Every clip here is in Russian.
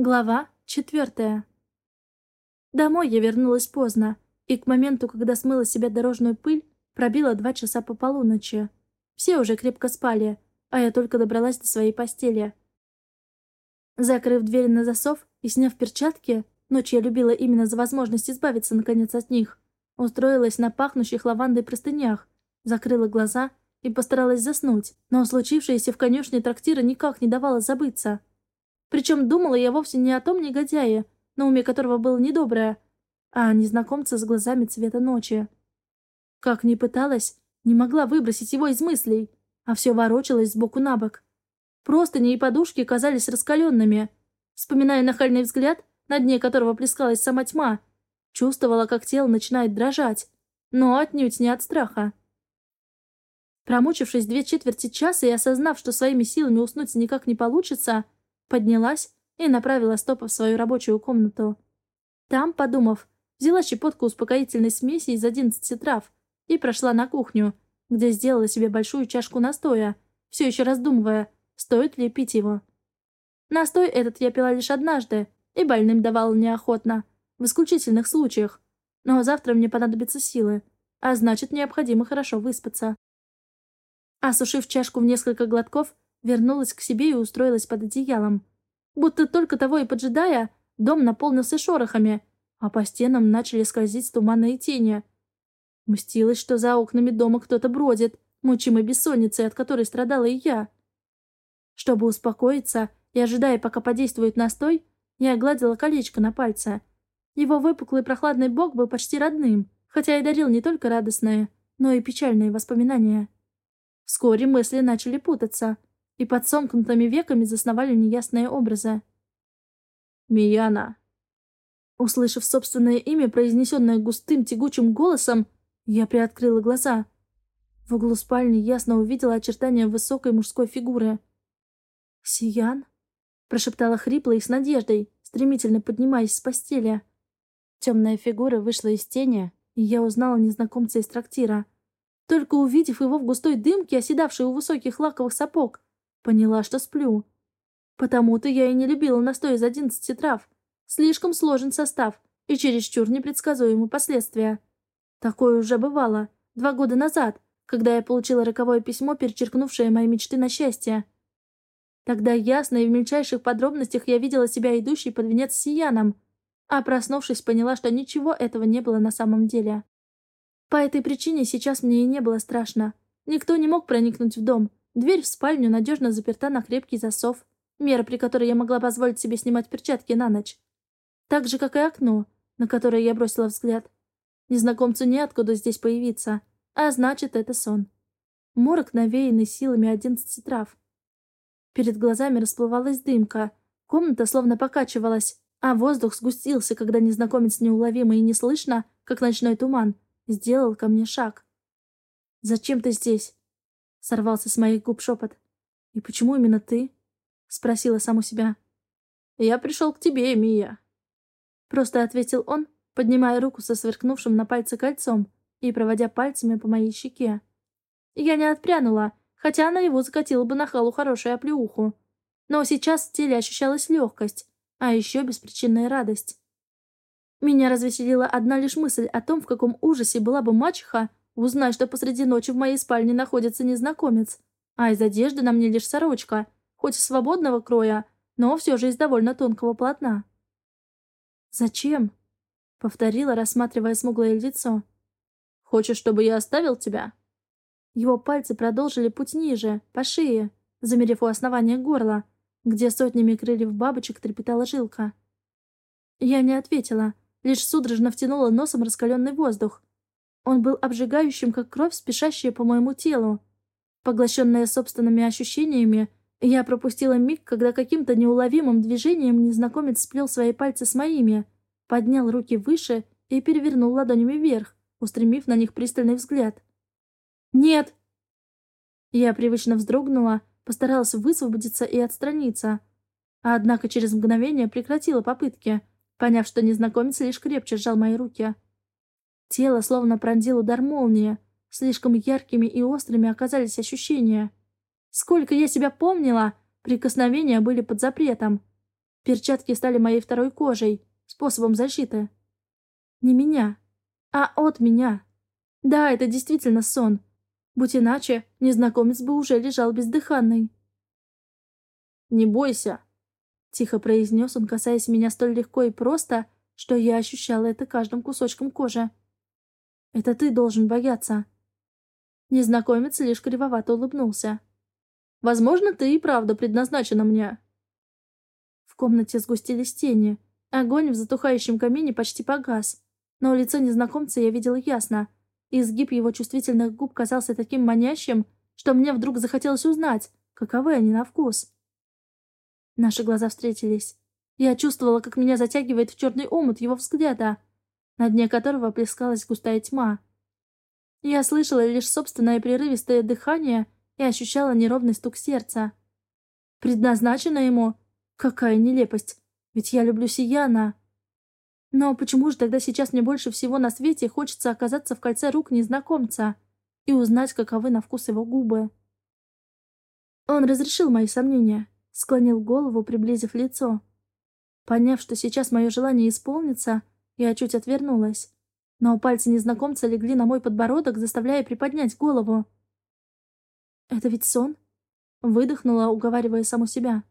Глава четвертая. Домой я вернулась поздно, и к моменту, когда смыла себя дорожную пыль, пробило два часа по полуночи. Все уже крепко спали, а я только добралась до своей постели. Закрыв дверь на засов и сняв перчатки, ночь я любила именно за возможность избавиться наконец от них, устроилась на пахнущих лавандой простынях, закрыла глаза и постаралась заснуть, но случившееся в конюшне трактира никак не давало забыться. Причем думала я вовсе не о том негодяе, на уме которого было недоброе, а о незнакомце с глазами цвета ночи. Как ни пыталась, не могла выбросить его из мыслей, а все ворочалось сбоку на бок. Простыни и подушки казались раскаленными. Вспоминая нахальный взгляд, на дне которого плескалась сама тьма, чувствовала, как тело начинает дрожать, но отнюдь не от страха. Промучившись две четверти часа и осознав, что своими силами уснуть никак не получится, Поднялась и направила стопа в свою рабочую комнату. Там, подумав, взяла щепотку успокоительной смеси из одиннадцати трав и прошла на кухню, где сделала себе большую чашку настоя, все еще раздумывая, стоит ли пить его. Настой этот я пила лишь однажды и больным давала неохотно, в исключительных случаях. Но завтра мне понадобятся силы, а значит, необходимо хорошо выспаться. Осушив чашку в несколько глотков, вернулась к себе и устроилась под одеялом. Будто только того и поджидая, дом наполнился шорохами, а по стенам начали скользить туманные тени. Мстилась, что за окнами дома кто-то бродит, мучимой бессонницей, от которой страдала и я. Чтобы успокоиться и ожидая, пока подействует настой, я огладила колечко на пальце. Его выпуклый прохладный бок был почти родным, хотя и дарил не только радостные, но и печальные воспоминания. Вскоре мысли начали путаться — и под сомкнутыми веками засновали неясные образы. «Мияна!» Услышав собственное имя, произнесенное густым тягучим голосом, я приоткрыла глаза. В углу спальни ясно увидела очертания высокой мужской фигуры. «Сиян?» — прошептала хрипло и с надеждой, стремительно поднимаясь с постели. Темная фигура вышла из тени, и я узнала незнакомца из трактира. Только увидев его в густой дымке, оседавшей у высоких лаковых сапог, Поняла, что сплю. Потому-то я и не любила настой из одиннадцати трав. Слишком сложен состав и чересчур непредсказуемы последствия. Такое уже бывало два года назад, когда я получила роковое письмо, перечеркнувшее мои мечты на счастье. Тогда ясно и в мельчайших подробностях я видела себя идущей под венец с Сияном, а проснувшись, поняла, что ничего этого не было на самом деле. По этой причине сейчас мне и не было страшно. Никто не мог проникнуть в дом, Дверь в спальню надежно заперта на крепкий засов, мера, при которой я могла позволить себе снимать перчатки на ночь. Так же, как и окно, на которое я бросила взгляд. Незнакомцу неоткуда здесь появиться, а значит, это сон. Морок, навеянный силами одиннадцати трав. Перед глазами расплывалась дымка, комната словно покачивалась, а воздух сгустился, когда незнакомец неуловимо и неслышно, как ночной туман, сделал ко мне шаг. «Зачем ты здесь?» Сорвался с моих губ шепот. «И почему именно ты?» Спросила саму себя. «Я пришел к тебе, Мия». Просто ответил он, поднимая руку со сверкнувшим на пальце кольцом и проводя пальцами по моей щеке. Я не отпрянула, хотя на его закатила бы на халу хорошую оплеуху. Но сейчас в теле ощущалась легкость, а еще беспричинная радость. Меня развеселила одна лишь мысль о том, в каком ужасе была бы мачеха, Узнай, что посреди ночи в моей спальне находится незнакомец, а из одежды на мне лишь сорочка, хоть и свободного кроя, но все же из довольно тонкого полотна. «Зачем?» — повторила, рассматривая смуглое лицо. «Хочешь, чтобы я оставил тебя?» Его пальцы продолжили путь ниже, по шее, замерев у основания горла, где сотнями крыльев бабочек трепетала жилка. Я не ответила, лишь судорожно втянула носом раскаленный воздух, он был обжигающим, как кровь, спешащая по моему телу. Поглощенная собственными ощущениями, я пропустила миг, когда каким-то неуловимым движением незнакомец сплел свои пальцы с моими, поднял руки выше и перевернул ладонями вверх, устремив на них пристальный взгляд. «Нет!» Я привычно вздрогнула, постаралась высвободиться и отстраниться. Однако через мгновение прекратила попытки, поняв, что незнакомец лишь крепче сжал мои руки. Тело словно пронзил удар молнии. Слишком яркими и острыми оказались ощущения. Сколько я себя помнила, прикосновения были под запретом. Перчатки стали моей второй кожей, способом защиты. Не меня, а от меня. Да, это действительно сон. Будь иначе, незнакомец бы уже лежал бездыханный. «Не бойся», — тихо произнес он, касаясь меня столь легко и просто, что я ощущала это каждым кусочком кожи. «Это ты должен бояться». Незнакомец лишь кривовато улыбнулся. «Возможно, ты и правда предназначена мне». В комнате сгустились тени. Огонь в затухающем камине почти погас. Но лицо незнакомца я видела ясно. Изгиб его чувствительных губ казался таким манящим, что мне вдруг захотелось узнать, каковы они на вкус. Наши глаза встретились. Я чувствовала, как меня затягивает в черный омут его взгляда, на дне которого плескалась густая тьма. Я слышала лишь собственное прерывистое дыхание и ощущала неровный стук сердца. Предназначено ему? Какая нелепость! Ведь я люблю Сияна. Но почему же тогда сейчас мне больше всего на свете хочется оказаться в кольце рук незнакомца и узнать, каковы на вкус его губы? Он разрешил мои сомнения, склонил голову, приблизив лицо. Поняв, что сейчас мое желание исполнится, я чуть отвернулась. Но пальцы незнакомца легли на мой подбородок, заставляя приподнять голову. «Это ведь сон?» Выдохнула, уговаривая саму себя.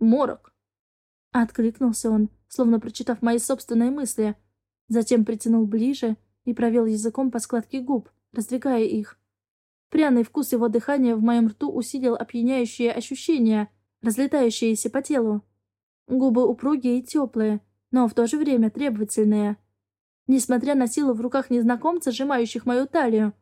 «Морок!» Откликнулся он, словно прочитав мои собственные мысли. Затем притянул ближе и провел языком по складке губ, раздвигая их. Пряный вкус его дыхания в моем рту усилил опьяняющие ощущения, разлетающиеся по телу. Губы упругие и теплые, но в то же время требовательные. Несмотря на силу в руках незнакомца, сжимающих мою талию,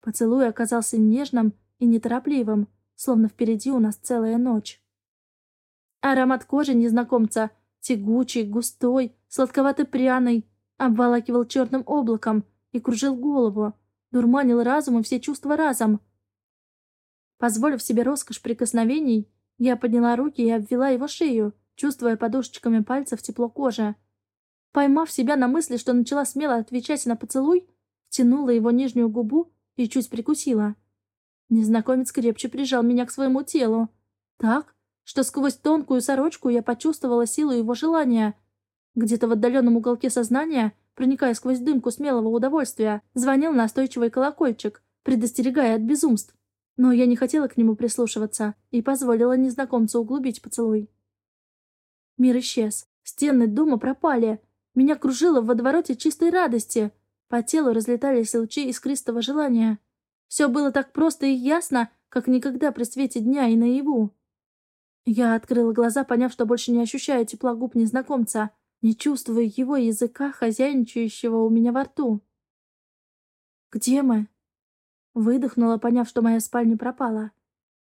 поцелуй оказался нежным и неторопливым, словно впереди у нас целая ночь. Аромат кожи незнакомца, тягучий, густой, сладковато-пряный, обволакивал черным облаком и кружил голову, дурманил разум и все чувства разом. Позволив себе роскошь прикосновений, я подняла руки и обвела его шею, чувствуя подушечками пальцев тепло кожи. Поймав себя на мысли, что начала смело отвечать на поцелуй, втянула его нижнюю губу и чуть прикусила. Незнакомец крепче прижал меня к своему телу. Так, что сквозь тонкую сорочку я почувствовала силу его желания. Где-то в отдаленном уголке сознания, проникая сквозь дымку смелого удовольствия, звонил настойчивый колокольчик, предостерегая от безумств. Но я не хотела к нему прислушиваться и позволила незнакомцу углубить поцелуй. Мир исчез. Стены дома пропали. Меня кружило в водовороте чистой радости. По телу разлетались лучи искристого желания. Все было так просто и ясно, как никогда при свете дня и наяву. Я открыла глаза, поняв, что больше не ощущаю тепла губ незнакомца, не чувствую его языка, хозяйничающего у меня во рту. «Где мы?» Выдохнула, поняв, что моя спальня пропала.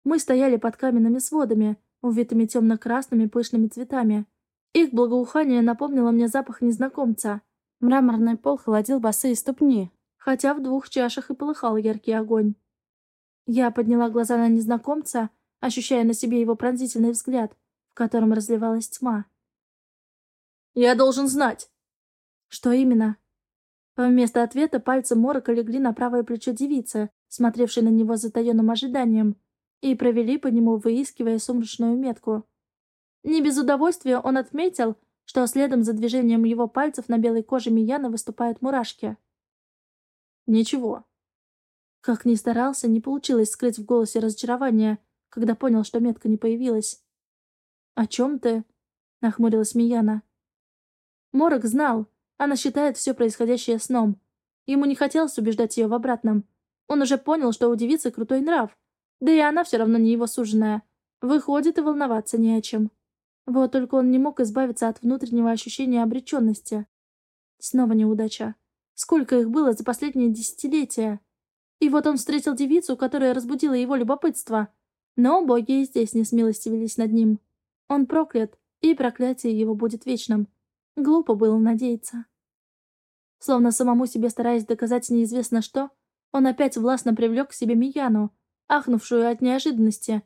Мы стояли под каменными сводами, увитыми темно-красными пышными цветами. Их благоухание напомнило мне запах незнакомца. Мраморный пол холодил босые ступни, хотя в двух чашах и полыхал яркий огонь. Я подняла глаза на незнакомца — ощущая на себе его пронзительный взгляд, в котором разливалась тьма. «Я должен знать!» «Что именно?» Вместо ответа пальцы Морока легли на правое плечо девицы, смотревшей на него с затаенным ожиданием, и провели по нему, выискивая сумрачную метку. Не без удовольствия он отметил, что следом за движением его пальцев на белой коже Мияна выступают мурашки. «Ничего». Как ни старался, не получилось скрыть в голосе разочарование, когда понял, что метка не появилась. «О чем ты?» — нахмурилась Мияна. Морок знал. Она считает все происходящее сном. Ему не хотелось убеждать ее в обратном. Он уже понял, что у девицы крутой нрав. Да и она все равно не его суженая. Выходит, и волноваться не о чем. Вот только он не мог избавиться от внутреннего ощущения обреченности. Снова неудача. Сколько их было за последние десятилетия. И вот он встретил девицу, которая разбудила его любопытство. Но боги здесь не смилостивились над ним. Он проклят, и проклятие его будет вечным. Глупо было надеяться. Словно самому себе стараясь доказать неизвестно что, он опять властно привлек к себе Мияну, ахнувшую от неожиданности,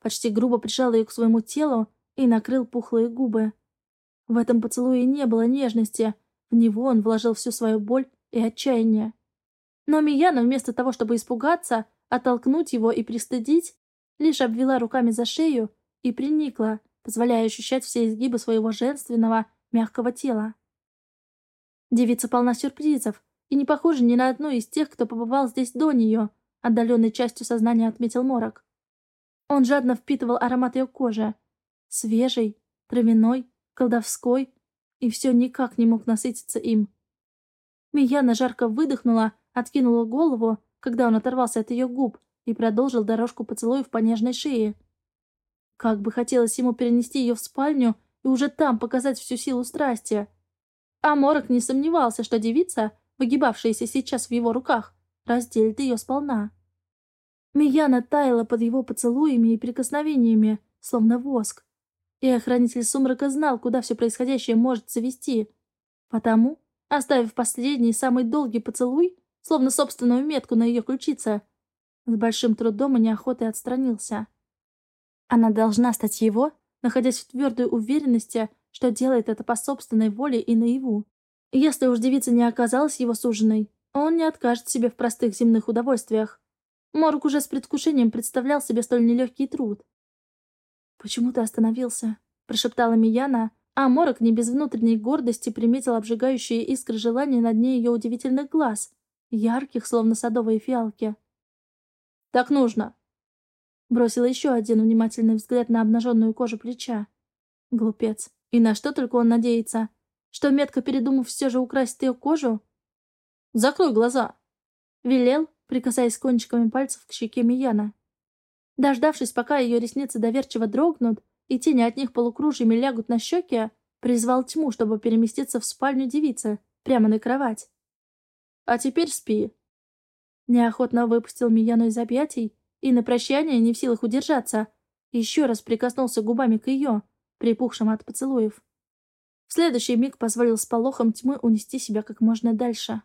почти грубо прижал ее к своему телу и накрыл пухлые губы. В этом поцелуе не было нежности, в него он вложил всю свою боль и отчаяние. Но Мияна вместо того, чтобы испугаться, оттолкнуть его и пристыдить, лишь обвела руками за шею и приникла, позволяя ощущать все изгибы своего женственного, мягкого тела. Девица полна сюрпризов и не похожа ни на одну из тех, кто побывал здесь до нее, отдаленной частью сознания отметил Морок. Он жадно впитывал аромат ее кожи. Свежий, травяной, колдовской, и все никак не мог насытиться им. Мияна жарко выдохнула, откинула голову, когда он оторвался от ее губ, и продолжил дорожку поцелуев по нежной шее. Как бы хотелось ему перенести ее в спальню и уже там показать всю силу страсти. А Морок не сомневался, что девица, выгибавшаяся сейчас в его руках, разделит ее сполна. Мияна таяла под его поцелуями и прикосновениями, словно воск. И охранитель сумрака знал, куда все происходящее может завести. Потому, оставив последний, самый долгий поцелуй, словно собственную метку на ее ключице, с большим трудом и неохотой отстранился. Она должна стать его, находясь в твердой уверенности, что делает это по собственной воле и наяву. Если уж девица не оказалась его суженой, он не откажет себе в простых земных удовольствиях. Морг уже с предвкушением представлял себе столь нелегкий труд. «Почему ты остановился?» – прошептала Мияна, а Морок не без внутренней гордости приметил обжигающие искры желания на дне ее удивительных глаз, ярких, словно садовые фиалки. «Так нужно!» Бросила еще один внимательный взгляд на обнаженную кожу плеча. Глупец. И на что только он надеется? Что, метко передумав, все же украсит ее кожу? «Закрой глаза!» Велел, прикасаясь кончиками пальцев к щеке Мияна. Дождавшись, пока ее ресницы доверчиво дрогнут, и тени от них полукружьями лягут на щеки, призвал тьму, чтобы переместиться в спальню девицы, прямо на кровать. «А теперь спи». Неохотно выпустил Мияну из объятий и на прощание, не в силах удержаться, еще раз прикоснулся губами к ее, припухшим от поцелуев. В следующий миг позволил с полохом тьмы унести себя как можно дальше.